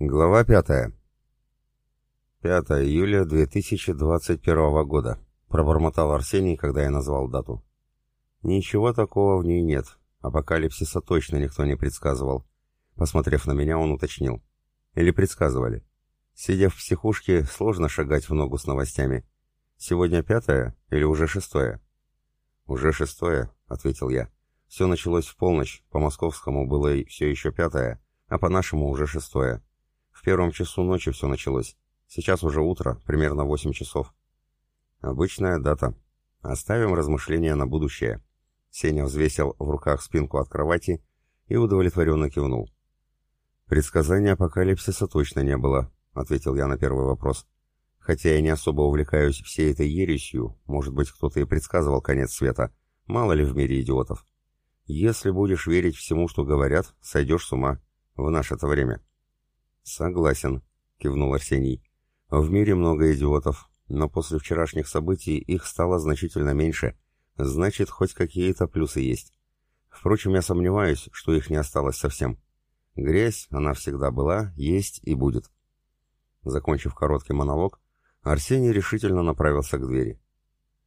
Глава пятая. 5 июля 2021 года. Пробормотал Арсений, когда я назвал дату. Ничего такого в ней нет. Апокалипсиса точно никто не предсказывал. Посмотрев на меня, он уточнил. Или предсказывали. Сидя в психушке, сложно шагать в ногу с новостями. Сегодня пятое или уже шестое? Уже шестое, ответил я. Все началось в полночь, по московскому было все еще пятое, а по нашему уже шестое. Первом часу ночи все началось. Сейчас уже утро, примерно восемь часов. Обычная дата. Оставим размышления на будущее. Сеня взвесил в руках спинку от кровати и удовлетворенно кивнул. «Предсказания апокалипсиса точно не было», — ответил я на первый вопрос. «Хотя я не особо увлекаюсь всей этой ересью, может быть, кто-то и предсказывал конец света. Мало ли в мире идиотов. Если будешь верить всему, что говорят, сойдешь с ума. В наше-то время». «Согласен», — кивнул Арсений. «В мире много идиотов, но после вчерашних событий их стало значительно меньше. Значит, хоть какие-то плюсы есть. Впрочем, я сомневаюсь, что их не осталось совсем. Грязь, она всегда была, есть и будет». Закончив короткий монолог, Арсений решительно направился к двери.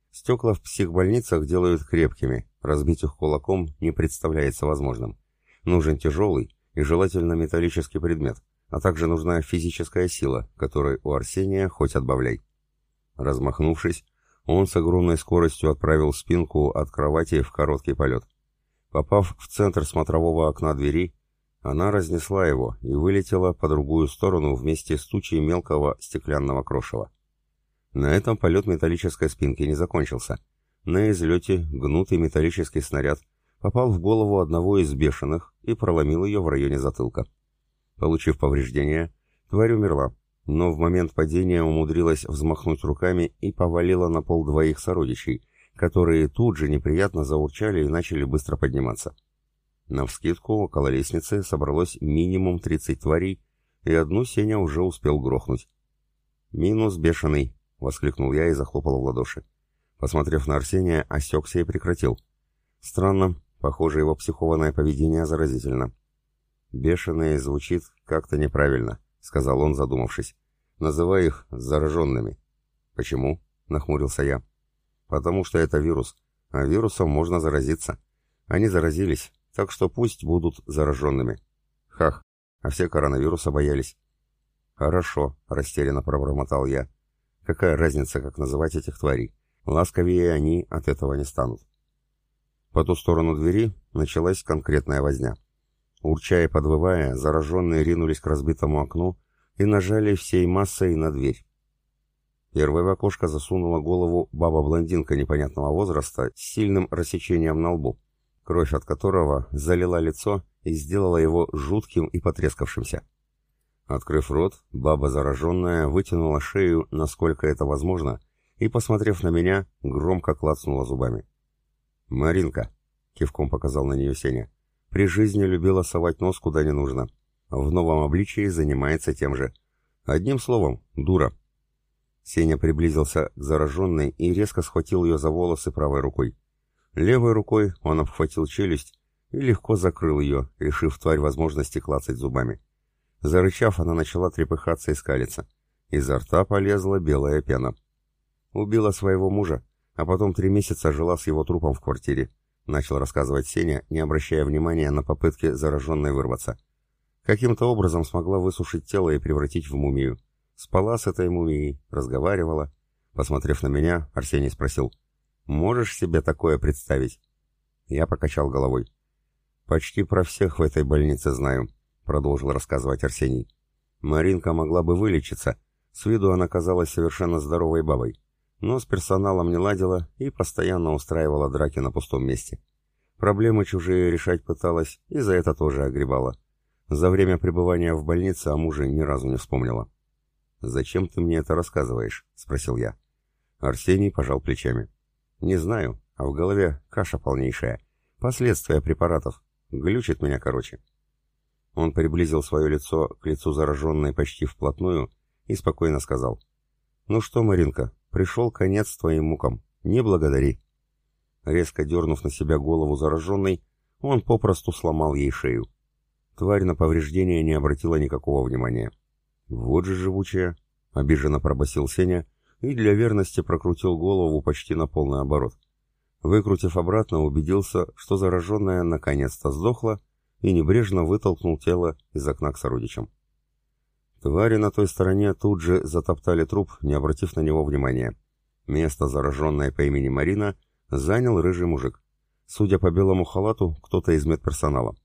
Стекла в психбольницах делают крепкими, разбить их кулаком не представляется возможным. Нужен тяжелый и желательно металлический предмет, а также нужна физическая сила, которой у Арсения хоть отбавляй. Размахнувшись, он с огромной скоростью отправил спинку от кровати в короткий полет. Попав в центр смотрового окна двери, она разнесла его и вылетела по другую сторону вместе с тучей мелкого стеклянного крошева. На этом полет металлической спинки не закончился. На излете гнутый металлический снаряд попал в голову одного из бешеных и проломил ее в районе затылка. Получив повреждения, тварь умерла, но в момент падения умудрилась взмахнуть руками и повалила на пол двоих сородичей, которые тут же неприятно заурчали и начали быстро подниматься. Навскидку около лестницы собралось минимум 30 тварей, и одну Сеня уже успел грохнуть. «Минус бешеный», — воскликнул я и захлопал в ладоши. Посмотрев на Арсения, осекся и прекратил. Странно, похоже, его психованное поведение заразительно. «Бешеные звучит как-то неправильно», — сказал он, задумавшись. «Называй их зараженными». «Почему?» — нахмурился я. «Потому что это вирус, а вирусом можно заразиться. Они заразились, так что пусть будут зараженными». «Хах, а все коронавируса боялись». «Хорошо», — растерянно пробормотал я. «Какая разница, как называть этих тварей? Ласковее они от этого не станут». По ту сторону двери началась конкретная возня. Урча и подвывая, зараженные ринулись к разбитому окну и нажали всей массой на дверь. Первой в окошко засунула голову баба-блондинка непонятного возраста с сильным рассечением на лбу, кровь от которого залила лицо и сделала его жутким и потрескавшимся. Открыв рот, баба зараженная вытянула шею, насколько это возможно, и, посмотрев на меня, громко клацнула зубами. «Маринка», — кивком показал на нее Сеня, — «при жизни любила совать нос куда не нужно. В новом обличии занимается тем же. Одним словом, дура». Сеня приблизился к зараженной и резко схватил ее за волосы правой рукой. Левой рукой он обхватил челюсть и легко закрыл ее, лишив тварь возможности клацать зубами. Зарычав, она начала трепыхаться и скалиться. Изо рта полезла белая пена. Убила своего мужа, а потом три месяца жила с его трупом в квартире, начал рассказывать Сеня, не обращая внимания на попытки зараженной вырваться. Каким-то образом смогла высушить тело и превратить в мумию. Спала с этой мумией, разговаривала. Посмотрев на меня, Арсений спросил, «Можешь себе такое представить?» Я покачал головой. «Почти про всех в этой больнице знаю», — продолжил рассказывать Арсений. «Маринка могла бы вылечиться. С виду она казалась совершенно здоровой бабой но с персоналом не ладила и постоянно устраивала драки на пустом месте. Проблемы чужие решать пыталась и за это тоже огребала. За время пребывания в больнице о муже ни разу не вспомнила. «Зачем ты мне это рассказываешь?» — спросил я. Арсений пожал плечами. «Не знаю, а в голове каша полнейшая. Последствия препаратов. Глючит меня короче». Он приблизил свое лицо к лицу зараженной почти вплотную и спокойно сказал. «Ну что, Маринка, Пришел конец твоим мукам. Не благодари. Резко дернув на себя голову зараженной, он попросту сломал ей шею. тварь на повреждение не обратила никакого внимания. «Вот же живучая!» — обиженно пробасил Сеня и для верности прокрутил голову почти на полный оборот. Выкрутив обратно, убедился, что зараженная наконец-то сдохла и небрежно вытолкнул тело из окна к сородичам. Твари на той стороне тут же затоптали труп, не обратив на него внимания. Место, зараженное по имени Марина, занял рыжий мужик. Судя по белому халату, кто-то из медперсонала.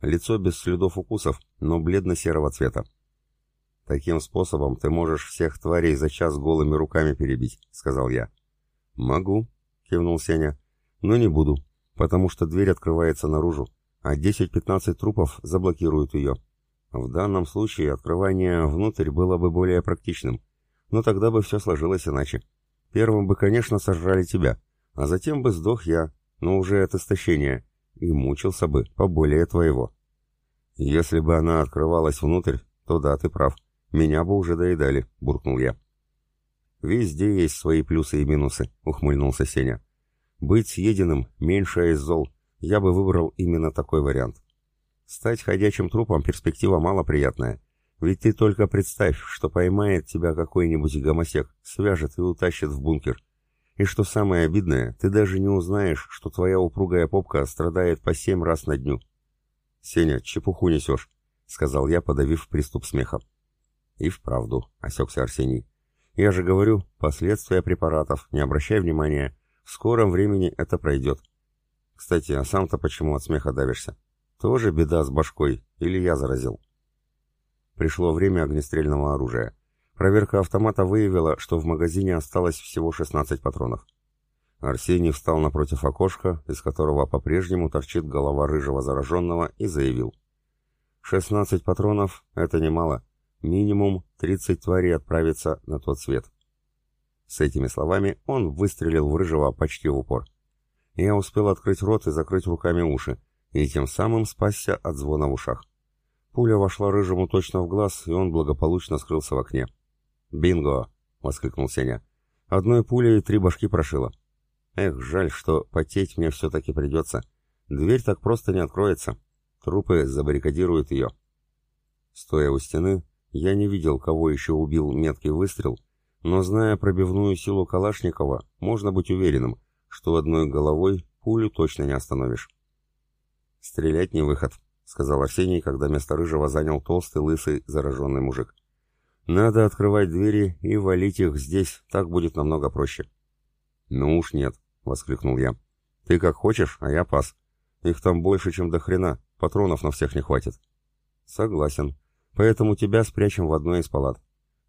Лицо без следов укусов, но бледно-серого цвета. «Таким способом ты можешь всех тварей за час голыми руками перебить», — сказал я. «Могу», — кивнул Сеня, — «но не буду, потому что дверь открывается наружу, а 10-15 трупов заблокируют ее. В данном случае открывание внутрь было бы более практичным, но тогда бы все сложилось иначе. Первым бы, конечно, сожрали тебя, а затем бы сдох я, но уже от истощения, и мучился бы поболее твоего. Если бы она открывалась внутрь, то да, ты прав, меня бы уже доедали, буркнул я. Везде есть свои плюсы и минусы, ухмыльнулся Сеня. Быть съеденным — меньше из зол, я бы выбрал именно такой вариант. Стать ходячим трупом перспектива малоприятная. Ведь ты только представь, что поймает тебя какой-нибудь гомосек, свяжет и утащит в бункер. И что самое обидное, ты даже не узнаешь, что твоя упругая попка страдает по семь раз на дню. «Сеня, чепуху несешь», — сказал я, подавив приступ смеха. «И вправду», — осекся Арсений. «Я же говорю, последствия препаратов, не обращай внимания. В скором времени это пройдет. Кстати, а сам-то почему от смеха давишься?» Тоже беда с башкой, или я заразил? Пришло время огнестрельного оружия. Проверка автомата выявила, что в магазине осталось всего 16 патронов. Арсений встал напротив окошка, из которого по-прежнему торчит голова рыжего зараженного, и заявил. «16 патронов — это немало. Минимум 30 тварей отправится на тот свет». С этими словами он выстрелил в рыжего почти в упор. Я успел открыть рот и закрыть руками уши, и тем самым спасся от звона в ушах. Пуля вошла рыжему точно в глаз, и он благополучно скрылся в окне. «Бинго!» — воскликнул Сеня. «Одной пулей три башки прошило. Эх, жаль, что потеть мне все-таки придется. Дверь так просто не откроется. Трупы забаррикадируют ее». Стоя у стены, я не видел, кого еще убил меткий выстрел, но, зная пробивную силу Калашникова, можно быть уверенным, что одной головой пулю точно не остановишь. «Стрелять не выход», — сказал Арсений, когда место Рыжего занял толстый, лысый, зараженный мужик. «Надо открывать двери и валить их здесь, так будет намного проще». «Ну уж нет», — воскликнул я. «Ты как хочешь, а я пас. Их там больше, чем до хрена, патронов на всех не хватит». «Согласен. Поэтому тебя спрячем в одной из палат.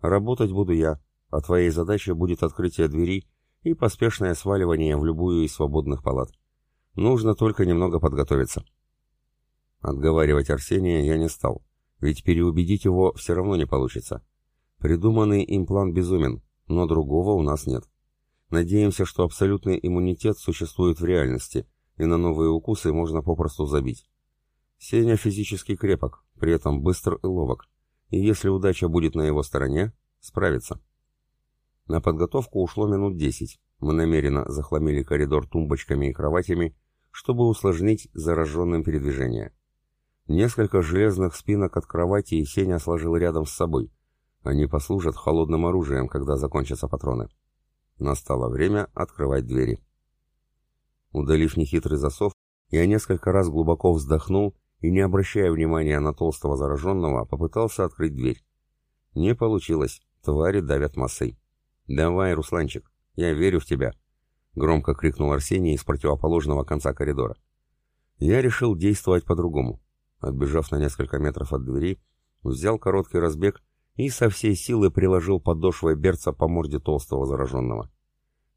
Работать буду я, а твоей задачей будет открытие двери и поспешное сваливание в любую из свободных палат. Нужно только немного подготовиться». Отговаривать Арсения я не стал, ведь переубедить его все равно не получится. Придуманный им план безумен, но другого у нас нет. Надеемся, что абсолютный иммунитет существует в реальности, и на новые укусы можно попросту забить. Сеня физически крепок, при этом быстр и ловок, и если удача будет на его стороне, справится. На подготовку ушло минут десять. Мы намеренно захламили коридор тумбочками и кроватями, чтобы усложнить зараженным передвижение. Несколько железных спинок от кровати Сеня сложил рядом с собой. Они послужат холодным оружием, когда закончатся патроны. Настало время открывать двери. Удалив нехитрый засов, я несколько раз глубоко вздохнул и, не обращая внимания на толстого зараженного, попытался открыть дверь. Не получилось, твари давят массой. «Давай, Русланчик, я верю в тебя», — громко крикнул Арсений из противоположного конца коридора. Я решил действовать по-другому. Отбежав на несколько метров от двери, взял короткий разбег и со всей силы приложил подошвой берца по морде толстого зараженного.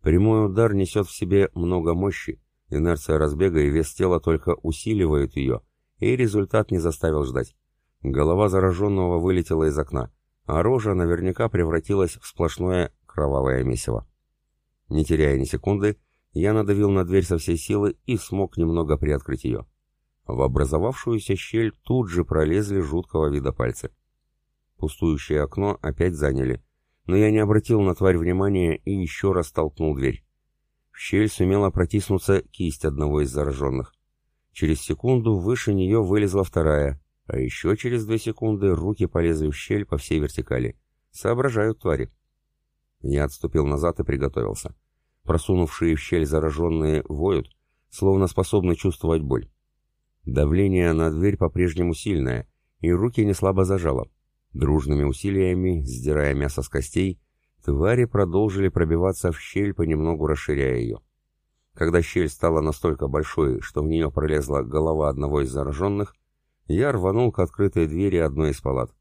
Прямой удар несет в себе много мощи, инерция разбега и вес тела только усиливают ее, и результат не заставил ждать. Голова зараженного вылетела из окна, а рожа наверняка превратилась в сплошное кровавое месиво. Не теряя ни секунды, я надавил на дверь со всей силы и смог немного приоткрыть ее. В образовавшуюся щель тут же пролезли жуткого вида пальцы. Пустующее окно опять заняли, но я не обратил на тварь внимания и еще раз толкнул дверь. В щель сумела протиснуться кисть одного из зараженных. Через секунду выше нее вылезла вторая, А еще через две секунды руки полезли в щель по всей вертикали. Соображают твари. Я отступил назад и приготовился. Просунувшие в щель зараженные воют, словно способны чувствовать боль. Давление на дверь по-прежнему сильное, и руки не слабо зажало. Дружными усилиями, сдирая мясо с костей, твари продолжили пробиваться в щель, понемногу расширяя ее. Когда щель стала настолько большой, что в нее пролезла голова одного из зараженных, я рванул к открытой двери одной из палат.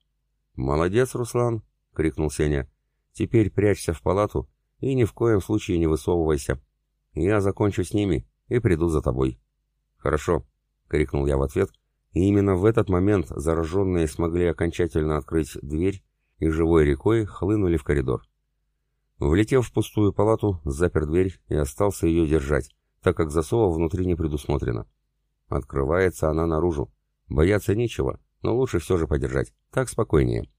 «Молодец, Руслан!» — крикнул Сеня. «Теперь прячься в палату и ни в коем случае не высовывайся. Я закончу с ними и приду за тобой». «Хорошо», — крикнул я в ответ, и именно в этот момент зараженные смогли окончательно открыть дверь и живой рекой хлынули в коридор. Влетев в пустую палату, запер дверь и остался ее держать, так как засова внутри не предусмотрено. Открывается она наружу. Бояться нечего, но лучше все же подержать. Так спокойнее.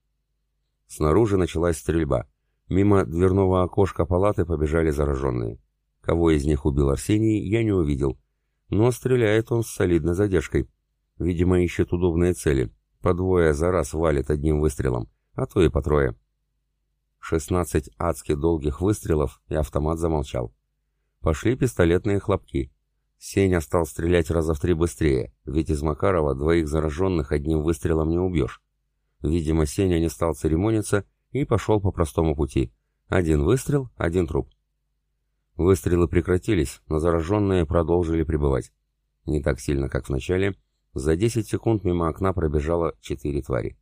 Снаружи началась стрельба. Мимо дверного окошка палаты побежали зараженные. Кого из них убил Арсений, я не увидел. Но стреляет он с солидной задержкой. Видимо, ищет удобные цели. По двое за раз валит одним выстрелом, а то и по трое. Шестнадцать адски долгих выстрелов, и автомат замолчал. Пошли пистолетные хлопки. Сеня стал стрелять раза в три быстрее, ведь из Макарова двоих зараженных одним выстрелом не убьешь. Видимо, Сеня не стал церемониться и пошел по простому пути. Один выстрел, один труп. Выстрелы прекратились, но зараженные продолжили пребывать. Не так сильно, как в начале. За 10 секунд мимо окна пробежало четыре твари.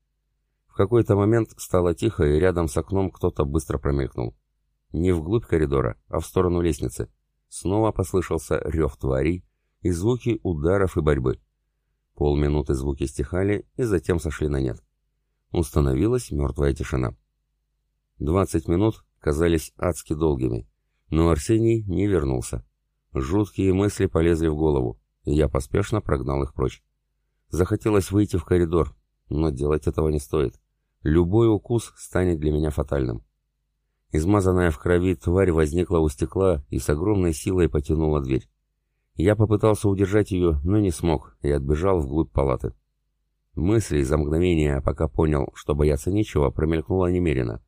В какой-то момент стало тихо, и рядом с окном кто-то быстро промелькнул. Не вглубь коридора, а в сторону лестницы. Снова послышался рев тварей и звуки ударов и борьбы. Полминуты звуки стихали и затем сошли на нет. Установилась мертвая тишина. Двадцать минут казались адски долгими, но Арсений не вернулся. Жуткие мысли полезли в голову, и я поспешно прогнал их прочь. Захотелось выйти в коридор, но делать этого не стоит. Любой укус станет для меня фатальным. Измазанная в крови тварь возникла у стекла и с огромной силой потянула дверь. Я попытался удержать ее, но не смог, и отбежал вглубь палаты. Мысли за мгновение, пока понял, что бояться нечего, промелькнуло немерено.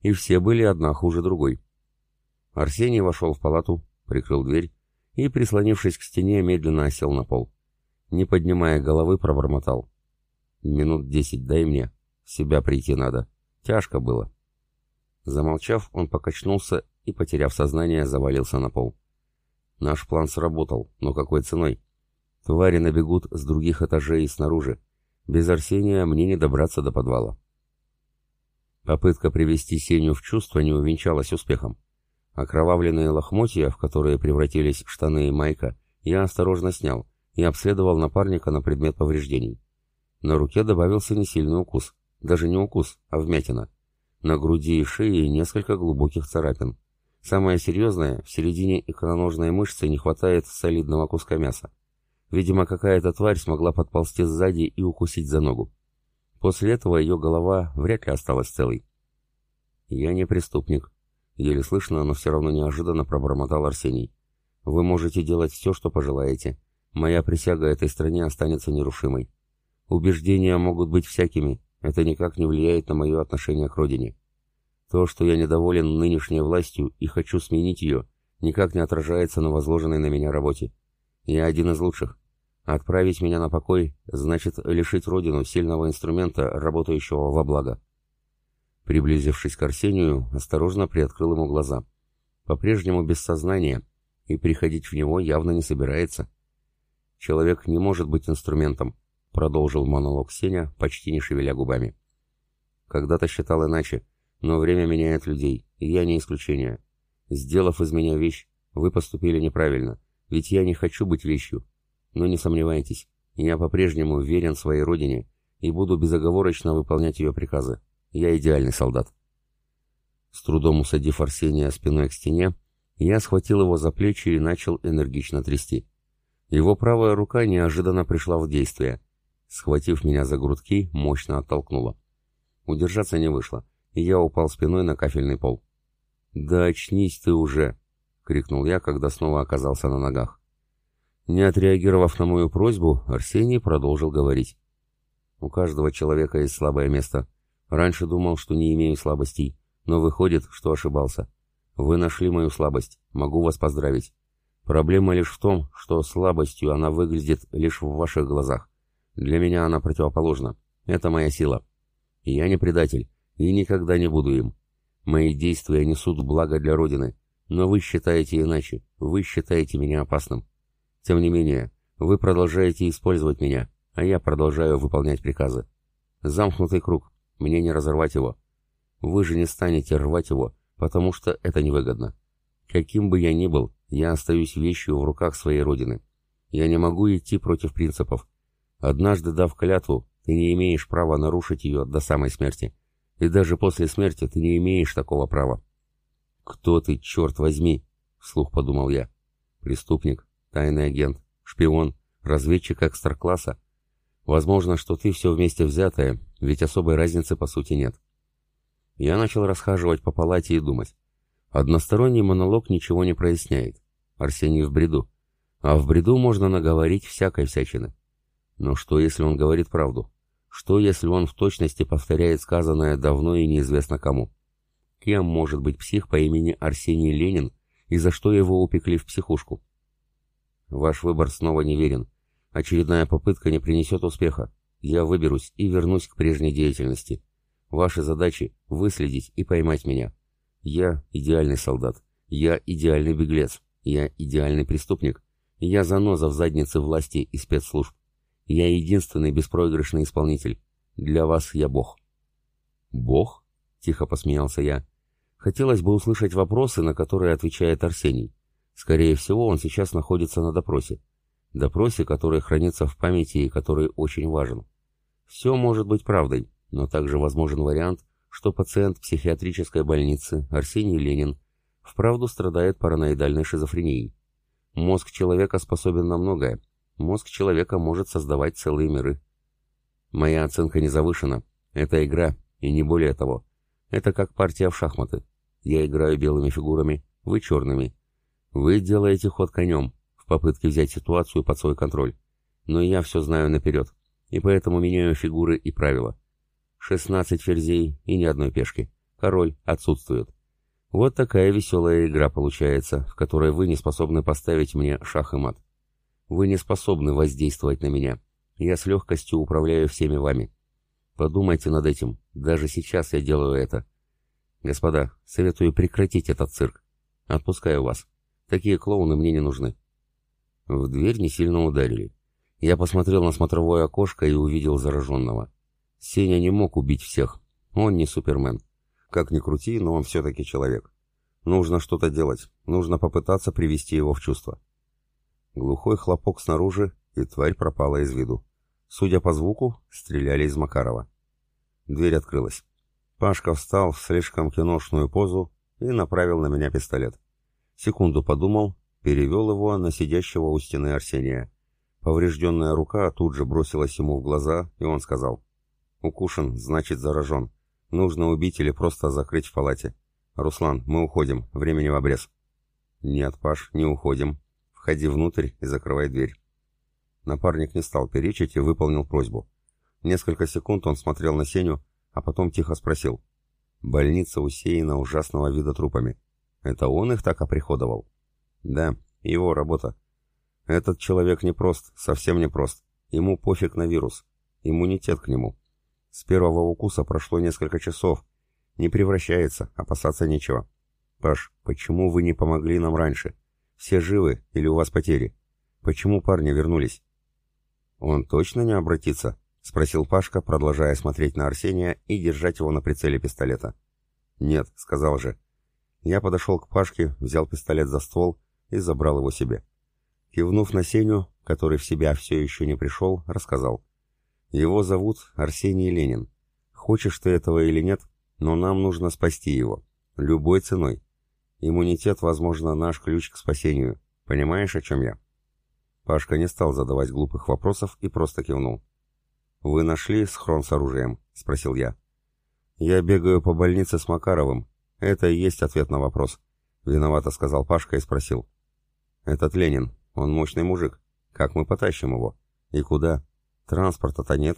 И все были одна хуже другой. Арсений вошел в палату, прикрыл дверь и, прислонившись к стене, медленно осел на пол. Не поднимая головы, пробормотал. Минут десять дай мне. В себя прийти надо. Тяжко было. Замолчав, он покачнулся и, потеряв сознание, завалился на пол. Наш план сработал, но какой ценой? Твари набегут с других этажей и снаружи. Без Арсения мне не добраться до подвала. Попытка привести Сеню в чувство не увенчалась успехом. Окровавленные лохмотья, в которые превратились штаны и майка, я осторожно снял и обследовал напарника на предмет повреждений. На руке добавился несильный укус. Даже не укус, а вмятина. На груди и шее несколько глубоких царапин. Самое серьезное, в середине икроножной мышцы не хватает солидного куска мяса. Видимо, какая-то тварь смогла подползти сзади и укусить за ногу. После этого ее голова вряд ли осталась целой. «Я не преступник», — еле слышно, но все равно неожиданно пробормотал Арсений. «Вы можете делать все, что пожелаете. Моя присяга этой стране останется нерушимой. Убеждения могут быть всякими, это никак не влияет на мое отношение к родине. То, что я недоволен нынешней властью и хочу сменить ее, никак не отражается на возложенной на меня работе. Я один из лучших. Отправить меня на покой значит лишить родину сильного инструмента, работающего во благо. Приблизившись к Арсению, осторожно приоткрыл ему глаза. По-прежнему без сознания, и приходить в него явно не собирается. Человек не может быть инструментом, продолжил монолог Сеня, почти не шевеля губами. Когда-то считал иначе, но время меняет людей, и я не исключение. Сделав из меня вещь, вы поступили неправильно, ведь я не хочу быть вещью. Но не сомневайтесь, я по-прежнему верен своей родине и буду безоговорочно выполнять ее приказы. Я идеальный солдат. С трудом усадив Арсения спиной к стене, я схватил его за плечи и начал энергично трясти. Его правая рука неожиданно пришла в действие, схватив меня за грудки, мощно оттолкнула. Удержаться не вышло, и я упал спиной на кафельный пол. «Да очнись ты уже!» — крикнул я, когда снова оказался на ногах. Не отреагировав на мою просьбу, Арсений продолжил говорить. У каждого человека есть слабое место. Раньше думал, что не имею слабостей, но выходит, что ошибался. Вы нашли мою слабость. Могу вас поздравить. Проблема лишь в том, что слабостью она выглядит лишь в ваших глазах. Для меня она противоположна. Это моя сила. Я не предатель и никогда не буду им. Мои действия несут благо для Родины, но вы считаете иначе. Вы считаете меня опасным. Тем не менее, вы продолжаете использовать меня, а я продолжаю выполнять приказы. Замкнутый круг. Мне не разорвать его. Вы же не станете рвать его, потому что это невыгодно. Каким бы я ни был, я остаюсь вещью в руках своей родины. Я не могу идти против принципов. Однажды дав клятву, ты не имеешь права нарушить ее до самой смерти. И даже после смерти ты не имеешь такого права. «Кто ты, черт возьми?» — вслух подумал я. «Преступник, тайный агент, шпион, разведчик экстра-класса. Возможно, что ты все вместе взятое, ведь особой разницы по сути нет». Я начал расхаживать по палате и думать. Односторонний монолог ничего не проясняет. Арсений в бреду. А в бреду можно наговорить всякой всячины. Но что, если он говорит правду? Что, если он в точности повторяет сказанное давно и неизвестно кому? Кем может быть псих по имени Арсений Ленин и за что его упекли в психушку? Ваш выбор снова неверен. Очередная попытка не принесет успеха. Я выберусь и вернусь к прежней деятельности. Ваши задачи — выследить и поймать меня. Я идеальный солдат. Я идеальный беглец. Я идеальный преступник. Я заноза в заднице власти и спецслужб. Я единственный беспроигрышный исполнитель. Для вас я бог». «Бог?» — тихо посмеялся я. Хотелось бы услышать вопросы, на которые отвечает Арсений. Скорее всего, он сейчас находится на допросе. Допросе, который хранится в памяти и который очень важен. Все может быть правдой, но также возможен вариант, что пациент психиатрической больницы Арсений Ленин вправду страдает параноидальной шизофренией. Мозг человека способен на многое. Мозг человека может создавать целые миры. Моя оценка не завышена. Это игра, и не более того. Это как партия в шахматы. Я играю белыми фигурами, вы черными. Вы делаете ход конем, попытке взять ситуацию под свой контроль. Но я все знаю наперед, и поэтому меняю фигуры и правила. 16 ферзей и ни одной пешки. Король отсутствует. Вот такая веселая игра получается, в которой вы не способны поставить мне шах и мат. Вы не способны воздействовать на меня. Я с легкостью управляю всеми вами. Подумайте над этим. Даже сейчас я делаю это. Господа, советую прекратить этот цирк. Отпускаю вас. Такие клоуны мне не нужны. В дверь не сильно ударили. Я посмотрел на смотровое окошко и увидел зараженного. Сеня не мог убить всех. Он не Супермен. Как ни крути, но он все-таки человек. Нужно что-то делать. Нужно попытаться привести его в чувство. Глухой хлопок снаружи, и тварь пропала из виду. Судя по звуку, стреляли из Макарова. Дверь открылась. Пашка встал в слишком киношную позу и направил на меня пистолет. Секунду подумал, перевел его на сидящего у стены Арсения. Поврежденная рука тут же бросилась ему в глаза, и он сказал — Укушен, значит заражен. Нужно убить или просто закрыть в палате. Руслан, мы уходим, времени в обрез. Нет, Паш, не уходим. Входи внутрь и закрывай дверь. Напарник не стал перечить и выполнил просьбу. Несколько секунд он смотрел на Сеню, а потом тихо спросил. Больница усеяна ужасного вида трупами. Это он их так оприходовал? Да, его работа. Этот человек непрост, совсем непрост. Ему пофиг на вирус. Иммунитет к нему. С первого укуса прошло несколько часов. Не превращается, опасаться нечего. Паш, почему вы не помогли нам раньше? Все живы или у вас потери? Почему парни вернулись? Он точно не обратится? Спросил Пашка, продолжая смотреть на Арсения и держать его на прицеле пистолета. Нет, сказал же. Я подошел к Пашке, взял пистолет за ствол и забрал его себе. Кивнув на Сеню, который в себя все еще не пришел, рассказал. Его зовут Арсений Ленин. Хочешь ты этого или нет, но нам нужно спасти его. Любой ценой. Иммунитет, возможно, наш ключ к спасению. Понимаешь, о чем я?» Пашка не стал задавать глупых вопросов и просто кивнул. «Вы нашли схрон с оружием?» — спросил я. «Я бегаю по больнице с Макаровым. Это и есть ответ на вопрос», — виновато сказал Пашка и спросил. «Этот Ленин, он мощный мужик. Как мы потащим его? И куда?» Транспорта-то нет.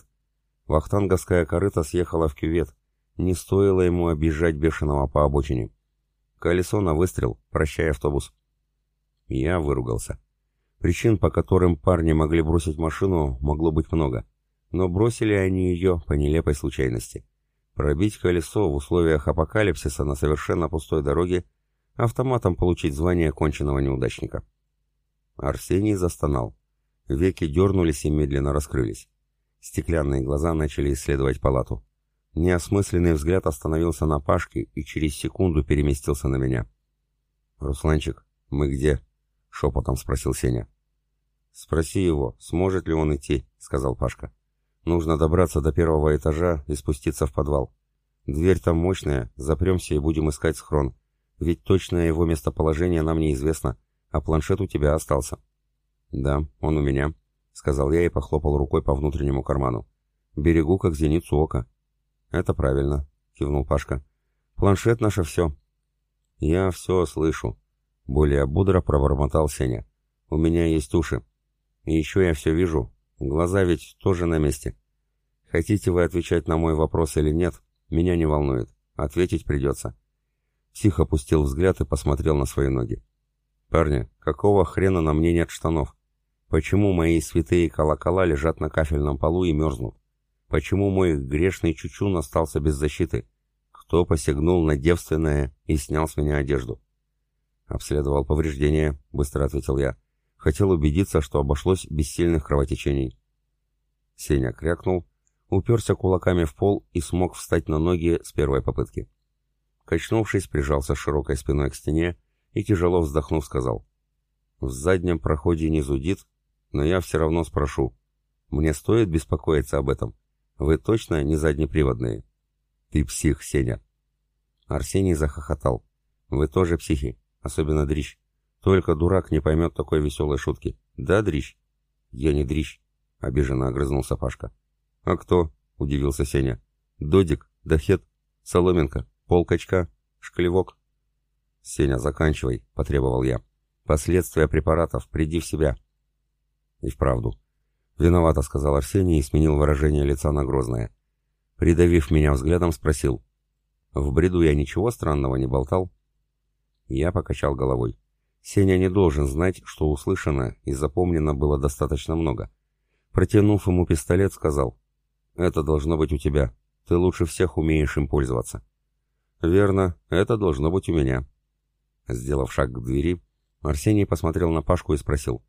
Вахтанговская корыта съехала в кювет. Не стоило ему объезжать бешеного по обочине. Колесо на выстрел, прощай автобус. Я выругался. Причин, по которым парни могли бросить машину, могло быть много. Но бросили они ее по нелепой случайности. Пробить колесо в условиях апокалипсиса на совершенно пустой дороге, автоматом получить звание конченного неудачника. Арсений застонал. Веки дернулись и медленно раскрылись. Стеклянные глаза начали исследовать палату. Неосмысленный взгляд остановился на Пашке и через секунду переместился на меня. «Русланчик, мы где?» — шепотом спросил Сеня. «Спроси его, сможет ли он идти», — сказал Пашка. «Нужно добраться до первого этажа и спуститься в подвал. Дверь там мощная, запремся и будем искать схрон. Ведь точное его местоположение нам неизвестно, а планшет у тебя остался». «Да, он у меня», — сказал я и похлопал рукой по внутреннему карману. «Берегу, как зеницу ока». «Это правильно», — кивнул Пашка. «Планшет наше все». «Я все слышу», — более бодро пробормотал Сеня. «У меня есть уши. И еще я все вижу. Глаза ведь тоже на месте. Хотите вы отвечать на мой вопрос или нет, меня не волнует. Ответить придется». Псих опустил взгляд и посмотрел на свои ноги. «Парни, какого хрена на мне нет штанов? Почему мои святые колокола лежат на кафельном полу и мерзнут? Почему мой грешный чучун остался без защиты? Кто посягнул на девственное и снял с меня одежду? Обследовал повреждения, быстро ответил я. Хотел убедиться, что обошлось без сильных кровотечений. Сеня крякнул, уперся кулаками в пол и смог встать на ноги с первой попытки. Качнувшись, прижался широкой спиной к стене и, тяжело вздохнув, сказал. «В заднем проходе не зудит, но я все равно спрошу. Мне стоит беспокоиться об этом?» Вы точно не заднеприводные? Ты псих, Сеня. Арсений захохотал. Вы тоже психи, особенно дрищ. Только дурак не поймет такой веселой шутки. Да, дрищ? Я не дрищ, обиженно огрызнулся Пашка. А кто? Удивился Сеня. Додик, Дахет, Соломенко, Полкачка, Шклевок. Сеня, заканчивай, потребовал я. Последствия препаратов, приди в себя. И вправду. «Виновато», — сказал Арсений и сменил выражение лица на грозное. Придавив меня взглядом, спросил. «В бреду я ничего странного не болтал?» Я покачал головой. Сеня не должен знать, что услышано и запомнено было достаточно много. Протянув ему пистолет, сказал. «Это должно быть у тебя. Ты лучше всех умеешь им пользоваться». «Верно, это должно быть у меня». Сделав шаг к двери, Арсений посмотрел на Пашку и спросил.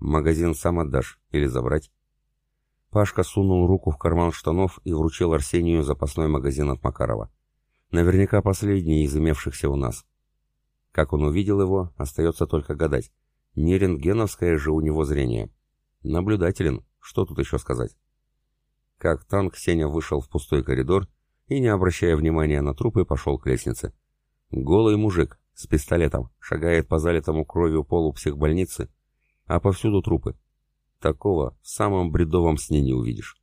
Магазин сам отдашь или забрать?» Пашка сунул руку в карман штанов и вручил Арсению запасной магазин от Макарова. Наверняка последний из имевшихся у нас. Как он увидел его, остается только гадать. Не рентгеновское же у него зрение. Наблюдателен, что тут еще сказать? Как танк, Сеня вышел в пустой коридор и, не обращая внимания на трупы, пошел к лестнице. Голый мужик с пистолетом шагает по залитому кровью полу психбольницы, а повсюду трупы. Такого в самом бредовом сне не увидишь.